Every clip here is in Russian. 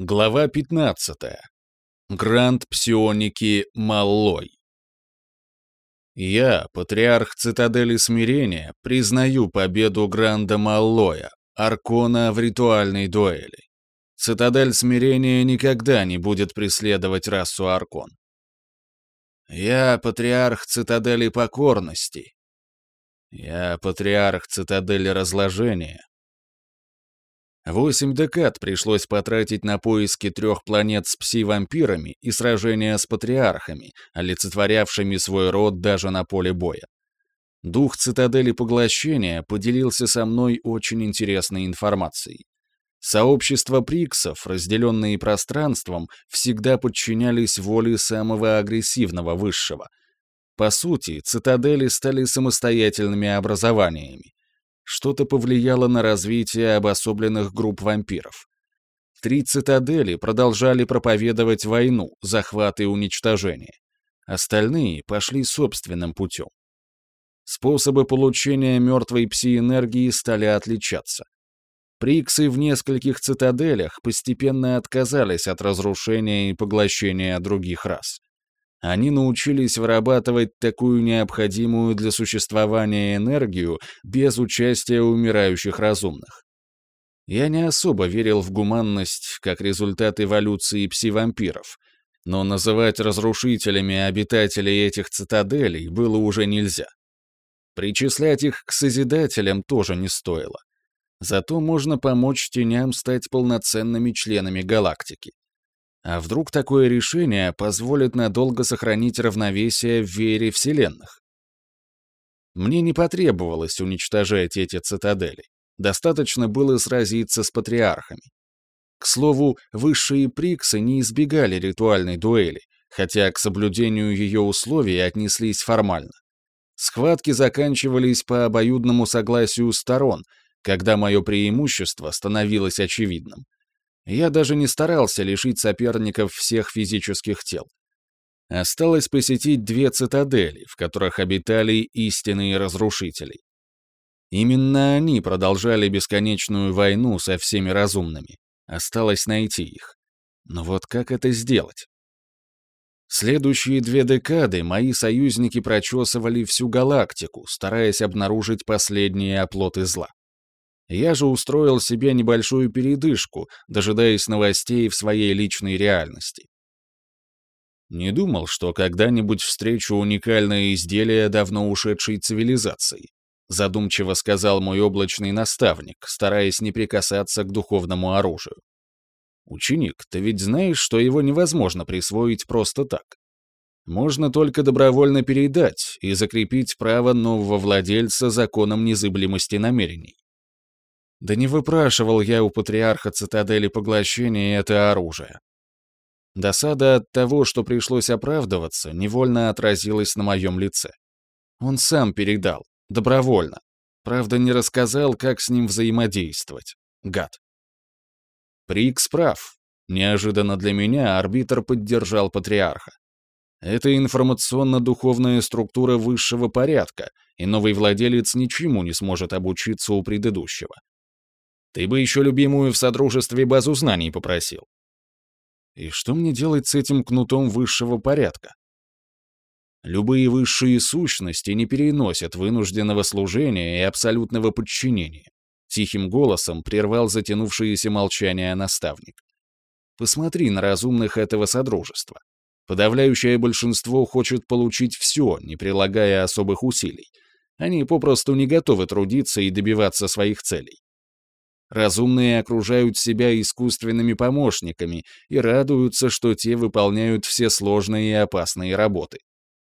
Глава 15. Гранд псионики Маллой. Я, патриарх цитадели смирения, признаю победу Гранда Маллоя, Аркона в ритуальной дуэли. Цитадель смирения никогда не будет преследовать расу Аркон. Я, патриарх цитадели покорности. Я, патриарх цитадели разложения, Восемь декад пришлось потратить на поиски трех планет с пси-вампирами и сражения с патриархами, олицетворявшими свой род даже на поле боя. Дух цитадели поглощения поделился со мной очень интересной информацией. Сообщества приксов, разделенные пространством, всегда подчинялись воле самого агрессивного высшего. По сути, цитадели стали самостоятельными образованиями что-то повлияло на развитие обособленных групп вампиров. Три цитадели продолжали проповедовать войну, захват и уничтожение. Остальные пошли собственным путем. Способы получения мертвой пси-энергии стали отличаться. Приксы в нескольких цитаделях постепенно отказались от разрушения и поглощения других рас. Они научились вырабатывать такую необходимую для существования энергию без участия умирающих разумных. Я не особо верил в гуманность как результат эволюции пси-вампиров, но называть разрушителями обитателей этих цитаделей было уже нельзя. Причислять их к Созидателям тоже не стоило. Зато можно помочь теням стать полноценными членами галактики. А вдруг такое решение позволит надолго сохранить равновесие в вере вселенных? Мне не потребовалось уничтожать эти цитадели. Достаточно было сразиться с патриархами. К слову, высшие приксы не избегали ритуальной дуэли, хотя к соблюдению ее условий отнеслись формально. Схватки заканчивались по обоюдному согласию сторон, когда мое преимущество становилось очевидным. Я даже не старался лишить соперников всех физических тел. Осталось посетить две цитадели, в которых обитали истинные разрушители. Именно они продолжали бесконечную войну со всеми разумными. Осталось найти их. Но вот как это сделать? Следующие две декады мои союзники прочесывали всю галактику, стараясь обнаружить последние оплоты зла. Я же устроил себе небольшую передышку, дожидаясь новостей в своей личной реальности. Не думал, что когда-нибудь встречу уникальное изделие давно ушедшей цивилизации, задумчиво сказал мой облачный наставник, стараясь не прикасаться к духовному оружию. Ученик, ты ведь знаешь, что его невозможно присвоить просто так. Можно только добровольно передать и закрепить право нового владельца законом незыблемости намерений. Да не выпрашивал я у патриарха цитадели поглощения это оружие. Досада от того, что пришлось оправдываться, невольно отразилась на моем лице. Он сам передал, добровольно. Правда, не рассказал, как с ним взаимодействовать. Гад. Прикс прав. Неожиданно для меня арбитр поддержал патриарха. Это информационно-духовная структура высшего порядка, и новый владелец ничему не сможет обучиться у предыдущего. Ты бы еще любимую в Содружестве базу знаний попросил. И что мне делать с этим кнутом высшего порядка? Любые высшие сущности не переносят вынужденного служения и абсолютного подчинения. Тихим голосом прервал затянувшееся молчание наставник. Посмотри на разумных этого содружества. Подавляющее большинство хочет получить все, не прилагая особых усилий. Они попросту не готовы трудиться и добиваться своих целей. Разумные окружают себя искусственными помощниками и радуются, что те выполняют все сложные и опасные работы.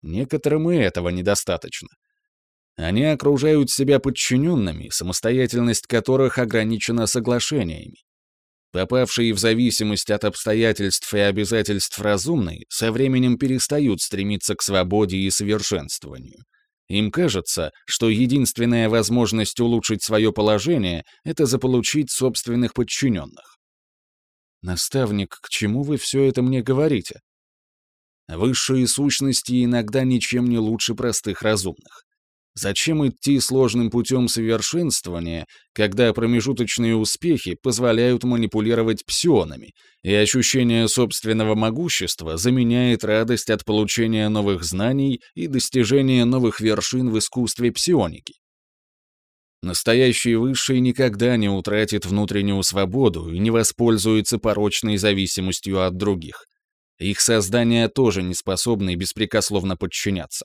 Некоторым и этого недостаточно. Они окружают себя подчиненными, самостоятельность которых ограничена соглашениями. Попавшие в зависимость от обстоятельств и обязательств разумные со временем перестают стремиться к свободе и совершенствованию. Им кажется, что единственная возможность улучшить свое положение — это заполучить собственных подчиненных. «Наставник, к чему вы все это мне говорите?» Высшие сущности иногда ничем не лучше простых разумных. Зачем идти сложным путем совершенствования, когда промежуточные успехи позволяют манипулировать псионами, и ощущение собственного могущества заменяет радость от получения новых знаний и достижения новых вершин в искусстве псионики? Настоящий высший никогда не утратит внутреннюю свободу и не воспользуется порочной зависимостью от других. Их создания тоже не способны беспрекословно подчиняться.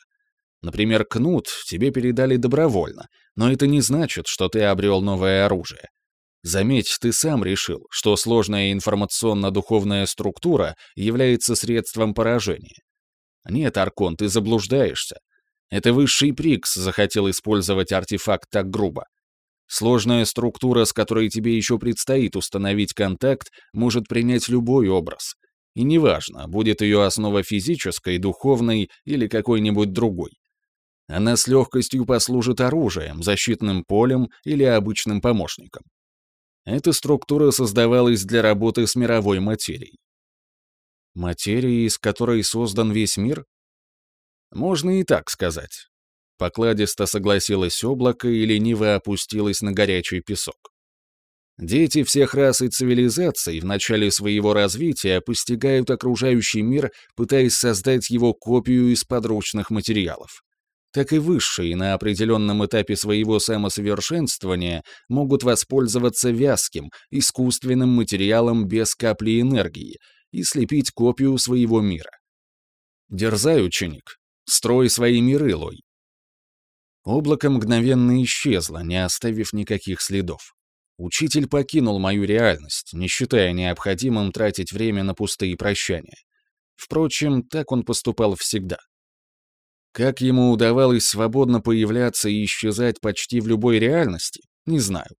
Например, кнут тебе передали добровольно, но это не значит, что ты обрел новое оружие. Заметь, ты сам решил, что сложная информационно-духовная структура является средством поражения. Нет, Аркон, ты заблуждаешься. Это высший Прикс захотел использовать артефакт так грубо. Сложная структура, с которой тебе еще предстоит установить контакт, может принять любой образ. И неважно, будет ее основа физической, духовной или какой-нибудь другой. Она с легкостью послужит оружием, защитным полем или обычным помощником. Эта структура создавалась для работы с мировой материей. Материей, из которой создан весь мир? Можно и так сказать. Покладисто согласилось облако и лениво опустилось на горячий песок. Дети всех рас и цивилизаций в начале своего развития постигают окружающий мир, пытаясь создать его копию из подручных материалов так и высшие на определенном этапе своего самосовершенствования могут воспользоваться вязким, искусственным материалом без капли энергии и слепить копию своего мира. Дерзай, ученик, строй свои миры, Лой. Облако мгновенно исчезло, не оставив никаких следов. Учитель покинул мою реальность, не считая необходимым тратить время на пустые прощания. Впрочем, так он поступал всегда. Как ему удавалось свободно появляться и исчезать почти в любой реальности, не знаю.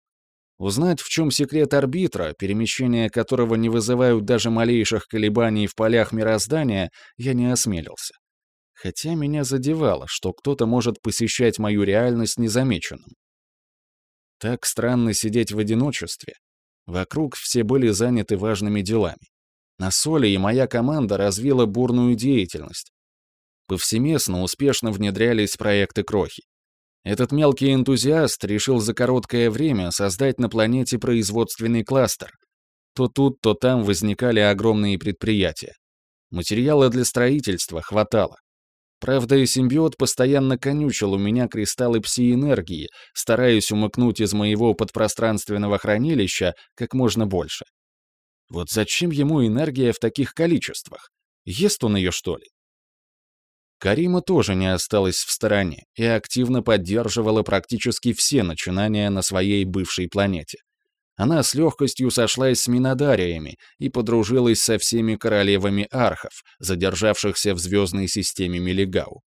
Узнать, в чем секрет арбитра, перемещения которого не вызывают даже малейших колебаний в полях мироздания, я не осмелился. Хотя меня задевало, что кто-то может посещать мою реальность незамеченным. Так странно сидеть в одиночестве. Вокруг все были заняты важными делами. На Соли и моя команда развила бурную деятельность, Повсеместно успешно внедрялись проекты Крохи. Этот мелкий энтузиаст решил за короткое время создать на планете производственный кластер. То тут, то там возникали огромные предприятия. Материала для строительства хватало. Правда, и симбиот постоянно конючил у меня кристаллы пси-энергии, стараясь умыкнуть из моего подпространственного хранилища как можно больше. Вот зачем ему энергия в таких количествах? Ест он ее, что ли? Карима тоже не осталась в стороне и активно поддерживала практически все начинания на своей бывшей планете. Она с легкостью сошлась с Минодариями и подружилась со всеми королевами архов, задержавшихся в звездной системе Мелигау.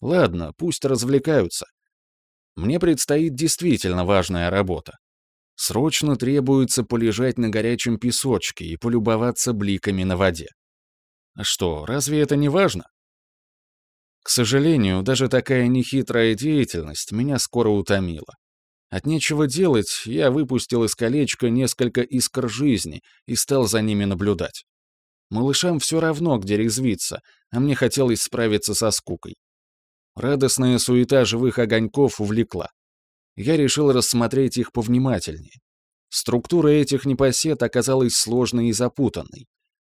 Ладно, пусть развлекаются. Мне предстоит действительно важная работа. Срочно требуется полежать на горячем песочке и полюбоваться бликами на воде. А что, разве это не важно? К сожалению, даже такая нехитрая деятельность меня скоро утомила. От нечего делать, я выпустил из колечка несколько искр жизни и стал за ними наблюдать. Малышам все равно, где резвиться, а мне хотелось справиться со скукой. Радостная суета живых огоньков увлекла. Я решил рассмотреть их повнимательнее. Структура этих непосед оказалась сложной и запутанной.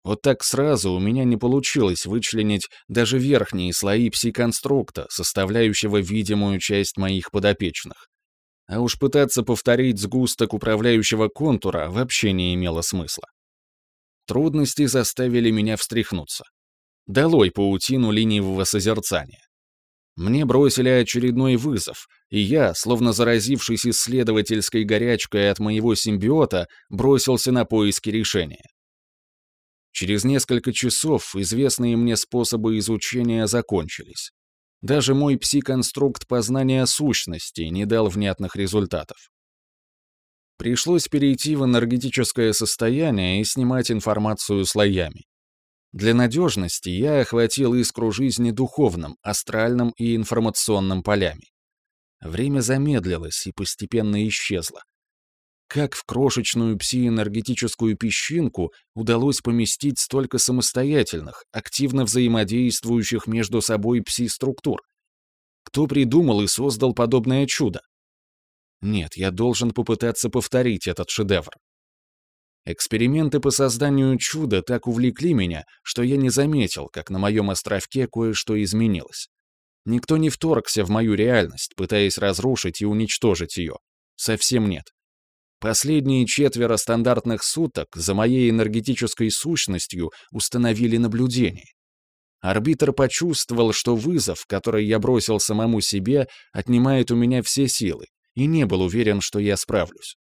Вот так сразу у меня не получилось вычленить даже верхние слои пси-конструкта, составляющего видимую часть моих подопечных. А уж пытаться повторить сгусток управляющего контура вообще не имело смысла. Трудности заставили меня встряхнуться. Долой паутину ленивого созерцания. Мне бросили очередной вызов, и я, словно заразившись исследовательской горячкой от моего симбиота, бросился на поиски решения. Через несколько часов известные мне способы изучения закончились. Даже мой пси-конструкт познания сущности не дал внятных результатов. Пришлось перейти в энергетическое состояние и снимать информацию слоями. Для надежности я охватил искру жизни духовным, астральным и информационным полями. Время замедлилось и постепенно исчезло. Как в крошечную псиэнергетическую песчинку удалось поместить столько самостоятельных, активно взаимодействующих между собой пси-структур? Кто придумал и создал подобное чудо? Нет, я должен попытаться повторить этот шедевр. Эксперименты по созданию чуда так увлекли меня, что я не заметил, как на моем островке кое-что изменилось. Никто не вторгся в мою реальность, пытаясь разрушить и уничтожить ее. Совсем нет. Последние четверо стандартных суток за моей энергетической сущностью установили наблюдение. Арбитр почувствовал, что вызов, который я бросил самому себе, отнимает у меня все силы, и не был уверен, что я справлюсь.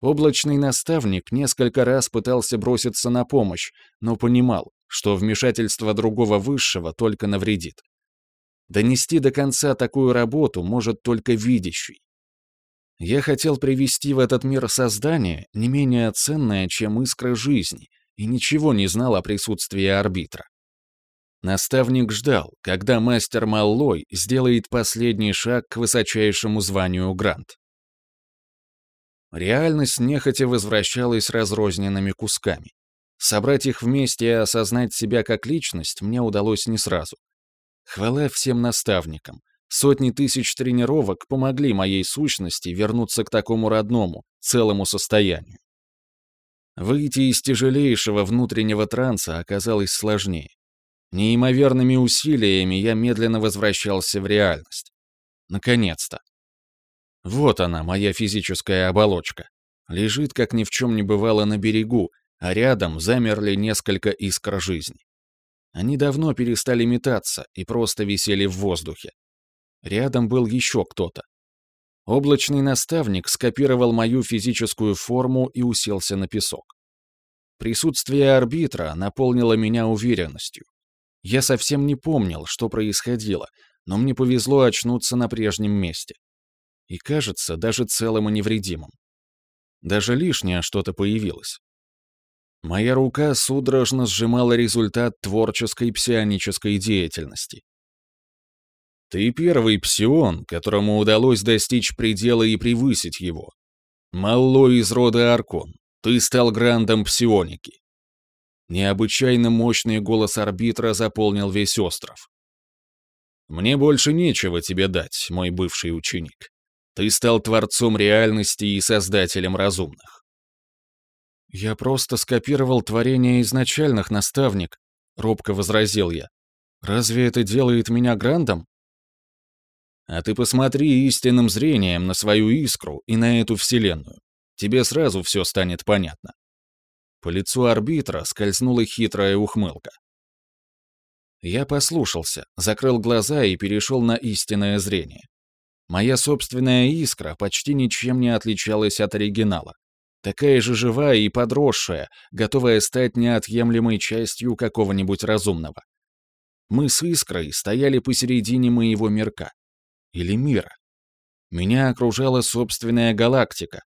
Облачный наставник несколько раз пытался броситься на помощь, но понимал, что вмешательство другого высшего только навредит. Донести до конца такую работу может только видящий. Я хотел привести в этот мир создание, не менее ценное, чем искра жизни, и ничего не знал о присутствии арбитра. Наставник ждал, когда мастер Маллой сделает последний шаг к высочайшему званию Грант. Реальность нехотя возвращалась разрозненными кусками. Собрать их вместе и осознать себя как личность мне удалось не сразу. Хвала всем наставникам. Сотни тысяч тренировок помогли моей сущности вернуться к такому родному, целому состоянию. Выйти из тяжелейшего внутреннего транса оказалось сложнее. Неимоверными усилиями я медленно возвращался в реальность. Наконец-то. Вот она, моя физическая оболочка. Лежит, как ни в чем не бывало, на берегу, а рядом замерли несколько искр жизни. Они давно перестали метаться и просто висели в воздухе. Рядом был еще кто-то. Облачный наставник скопировал мою физическую форму и уселся на песок. Присутствие арбитра наполнило меня уверенностью. Я совсем не помнил, что происходило, но мне повезло очнуться на прежнем месте. И кажется, даже целым и невредимым. Даже лишнее что-то появилось. Моя рука судорожно сжимала результат творческой псионической деятельности. Ты первый псион, которому удалось достичь предела и превысить его. Малло из рода Аркон, ты стал грандом псионики. Необычайно мощный голос арбитра заполнил весь остров. Мне больше нечего тебе дать, мой бывший ученик. Ты стал творцом реальности и создателем разумных. Я просто скопировал творение изначальных, наставник, робко возразил я. Разве это делает меня грандом? А ты посмотри истинным зрением на свою искру и на эту вселенную. Тебе сразу все станет понятно. По лицу арбитра скользнула хитрая ухмылка. Я послушался, закрыл глаза и перешел на истинное зрение. Моя собственная искра почти ничем не отличалась от оригинала. Такая же живая и подросшая, готовая стать неотъемлемой частью какого-нибудь разумного. Мы с искрой стояли посередине моего мирка. Или мира. Меня окружала собственная галактика.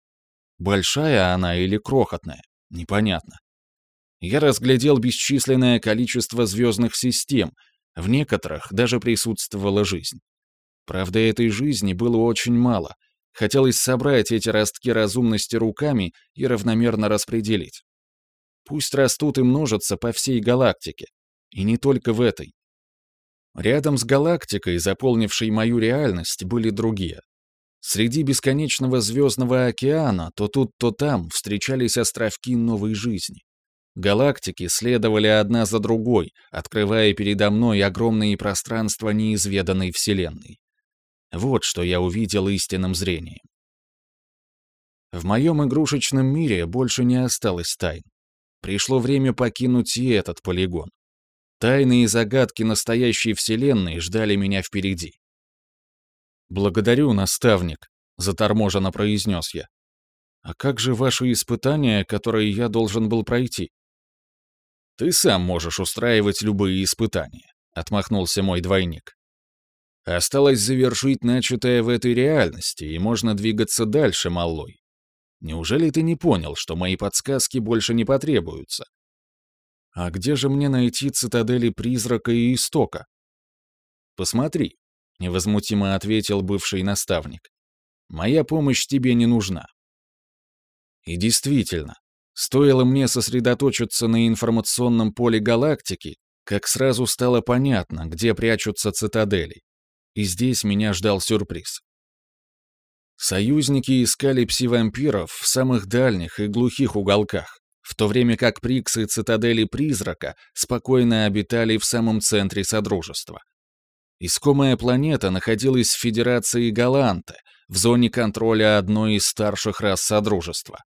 Большая она или крохотная? Непонятно. Я разглядел бесчисленное количество звездных систем, в некоторых даже присутствовала жизнь. Правда, этой жизни было очень мало. Хотелось собрать эти ростки разумности руками и равномерно распределить. Пусть растут и множатся по всей галактике. И не только в этой. Рядом с галактикой, заполнившей мою реальность, были другие. Среди бесконечного звездного океана то тут, то там встречались островки новой жизни. Галактики следовали одна за другой, открывая передо мной огромные пространства неизведанной Вселенной. Вот что я увидел истинным зрением. В моем игрушечном мире больше не осталось тайн. Пришло время покинуть и этот полигон. Тайны и загадки настоящей Вселенной ждали меня впереди. «Благодарю, наставник», — заторможенно произнес я. «А как же ваши испытания, которые я должен был пройти?» «Ты сам можешь устраивать любые испытания», — отмахнулся мой двойник. «Осталось завершить начатое в этой реальности, и можно двигаться дальше, малой. Неужели ты не понял, что мои подсказки больше не потребуются?» «А где же мне найти цитадели призрака и истока?» «Посмотри», невозмутимо ответил бывший наставник. Моя помощь тебе не нужна. И действительно, стоило мне сосредоточиться на информационном поле галактики, как сразу стало понятно, где прячутся цитадели. И здесь меня ждал сюрприз. Союзники искали пси-вампиров в самых дальних и глухих уголках, в то время как приксы цитадели Призрака спокойно обитали в самом центре Содружества. Искомая планета находилась в Федерации Галанте, в зоне контроля одной из старших рас Содружества.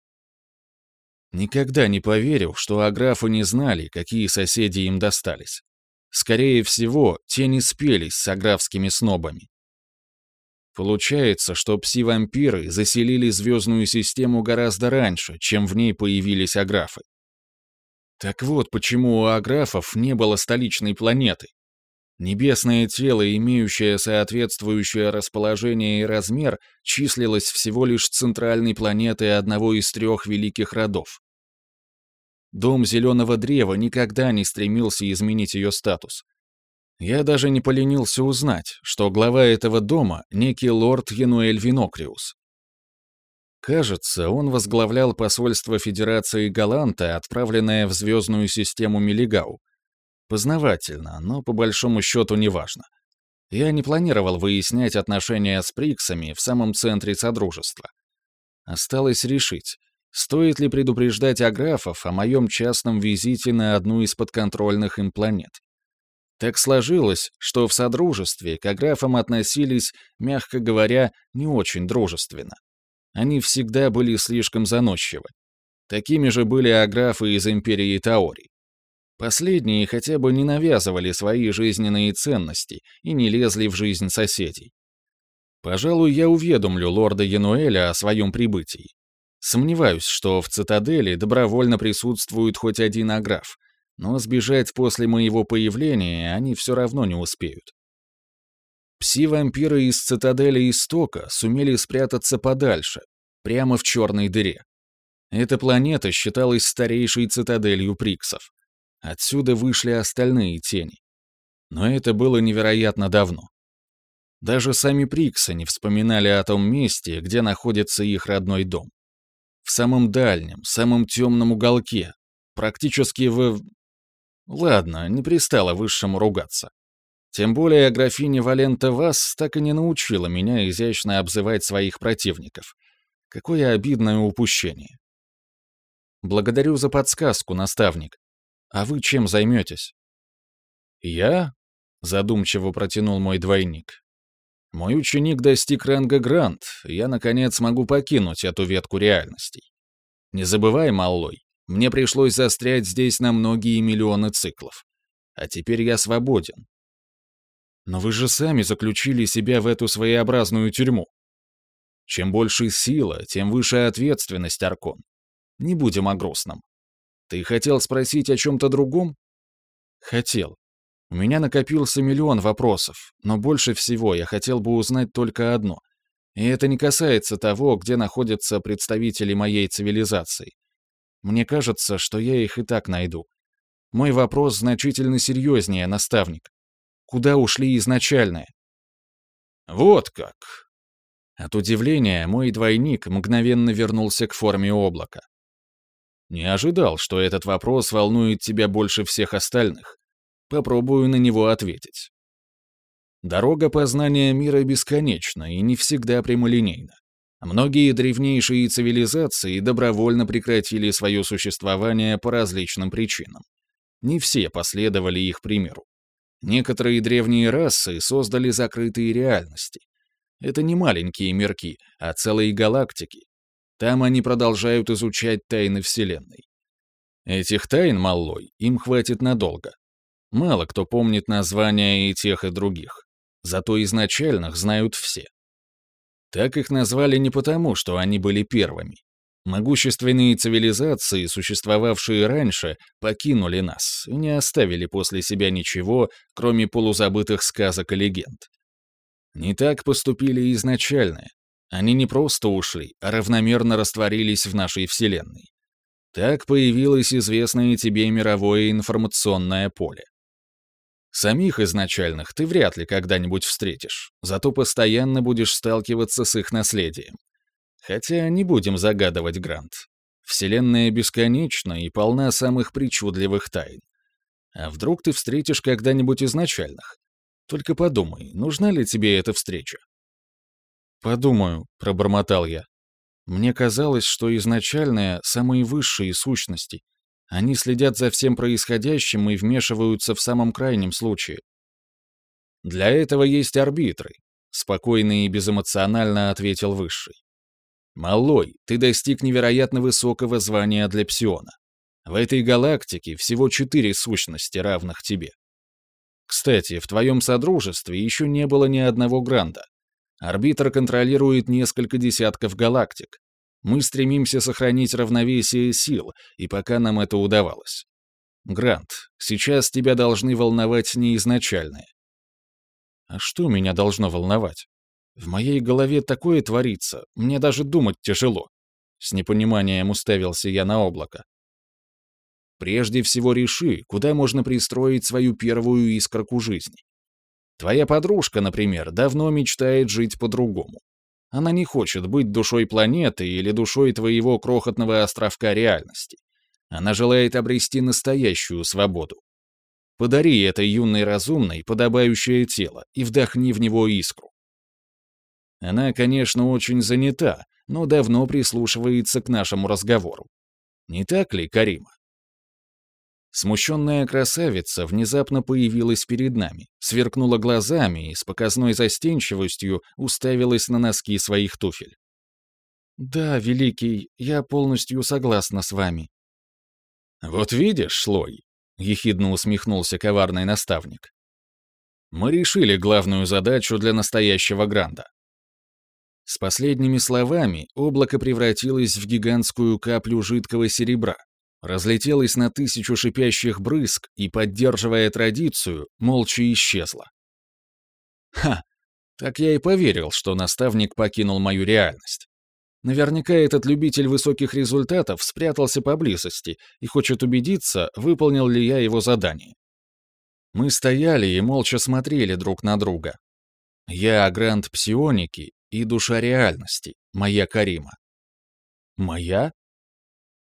Никогда не поверил, что аграфы не знали, какие соседи им достались. Скорее всего, те не спелись с аграфскими снобами. Получается, что пси-вампиры заселили звездную систему гораздо раньше, чем в ней появились аграфы. Так вот, почему у аграфов не было столичной планеты. Небесное тело, имеющее соответствующее расположение и размер, числилось всего лишь центральной планетой одного из трех великих родов. Дом Зеленого Древа никогда не стремился изменить ее статус. Я даже не поленился узнать, что глава этого дома — некий лорд Януэль Винокриус. Кажется, он возглавлял посольство Федерации Галанта, отправленное в звездную систему Мелигау. Познавательно, но по большому счету неважно. Я не планировал выяснять отношения с Приксами в самом центре Содружества. Осталось решить, стоит ли предупреждать аграфов о моем частном визите на одну из подконтрольных им планет. Так сложилось, что в Содружестве к аграфам относились, мягко говоря, не очень дружественно. Они всегда были слишком заносчивы. Такими же были аграфы из Империи Таори. Последние хотя бы не навязывали свои жизненные ценности и не лезли в жизнь соседей. Пожалуй, я уведомлю лорда Януэля о своем прибытии. Сомневаюсь, что в цитадели добровольно присутствует хоть один аграф, но сбежать после моего появления они все равно не успеют. Пси-вампиры из цитадели Истока сумели спрятаться подальше, прямо в черной дыре. Эта планета считалась старейшей цитаделью Приксов. Отсюда вышли остальные тени. Но это было невероятно давно. Даже сами Приксы не вспоминали о том месте, где находится их родной дом. В самом дальнем, самом темном уголке, практически в... Ладно, не пристало высшему ругаться. Тем более графиня Валента Вас так и не научила меня изящно обзывать своих противников. Какое обидное упущение. Благодарю за подсказку, наставник. А вы чем займетесь? Я? Задумчиво протянул мой двойник. Мой ученик достиг ранга Грант, я, наконец, могу покинуть эту ветку реальностей. Не забывай, Маллой, мне пришлось застрять здесь на многие миллионы циклов. А теперь я свободен. Но вы же сами заключили себя в эту своеобразную тюрьму. Чем больше сила, тем выше ответственность, Аркон. Не будем о грустном. Ты хотел спросить о чем-то другом? Хотел. У меня накопился миллион вопросов, но больше всего я хотел бы узнать только одно. И это не касается того, где находятся представители моей цивилизации. Мне кажется, что я их и так найду. Мой вопрос значительно серьезнее, наставник. Куда ушли изначальные? Вот как. От удивления мой двойник мгновенно вернулся к форме облака. Не ожидал, что этот вопрос волнует тебя больше всех остальных. Попробую на него ответить. Дорога познания мира бесконечна и не всегда прямолинейна. Многие древнейшие цивилизации добровольно прекратили свое существование по различным причинам. Не все последовали их примеру. Некоторые древние расы создали закрытые реальности. Это не маленькие мирки, а целые галактики. Там они продолжают изучать тайны Вселенной. Этих тайн, малой, им хватит надолго. Мало кто помнит названия и тех, и других. Зато изначальных знают все. Так их назвали не потому, что они были первыми. Могущественные цивилизации, существовавшие раньше, покинули нас и не оставили после себя ничего, кроме полузабытых сказок и легенд. Не так поступили изначально. Они не просто ушли, а равномерно растворились в нашей Вселенной. Так появилось известное тебе мировое информационное поле. Самих изначальных ты вряд ли когда-нибудь встретишь, зато постоянно будешь сталкиваться с их наследием. Хотя не будем загадывать Грант. Вселенная бесконечна и полна самых причудливых тайн. А вдруг ты встретишь когда-нибудь изначальных? Только подумай, нужна ли тебе эта встреча?» «Подумаю», — пробормотал я. «Мне казалось, что изначальные, самые высшие сущности. Они следят за всем происходящим и вмешиваются в самом крайнем случае». «Для этого есть арбитры», — спокойно и безэмоционально ответил Высший. «Малой, ты достиг невероятно высокого звания для псиона. В этой галактике всего четыре сущности, равных тебе. Кстати, в твоем содружестве еще не было ни одного гранда. Арбитр контролирует несколько десятков галактик. Мы стремимся сохранить равновесие сил, и пока нам это удавалось. Грант, сейчас тебя должны волновать не изначальное. А что меня должно волновать? В моей голове такое творится, мне даже думать тяжело. С непониманием уставился я на облако. Прежде всего реши, куда можно пристроить свою первую искорку жизни. Твоя подружка, например, давно мечтает жить по-другому. Она не хочет быть душой планеты или душой твоего крохотного островка реальности. Она желает обрести настоящую свободу. Подари этой юной разумной подобающее тело и вдохни в него искру. Она, конечно, очень занята, но давно прислушивается к нашему разговору. Не так ли, Карима? Смущенная красавица внезапно появилась перед нами, сверкнула глазами и с показной застенчивостью уставилась на носки своих туфель. «Да, Великий, я полностью согласна с вами». «Вот видишь, Шлой», — ехидно усмехнулся коварный наставник. «Мы решили главную задачу для настоящего Гранда». С последними словами облако превратилось в гигантскую каплю жидкого серебра, разлетелась на тысячу шипящих брызг и, поддерживая традицию, молча исчезла. Ха! Так я и поверил, что наставник покинул мою реальность. Наверняка этот любитель высоких результатов спрятался поблизости и хочет убедиться, выполнил ли я его задание. Мы стояли и молча смотрели друг на друга. Я грант псионики и душа реальности, моя Карима. Моя?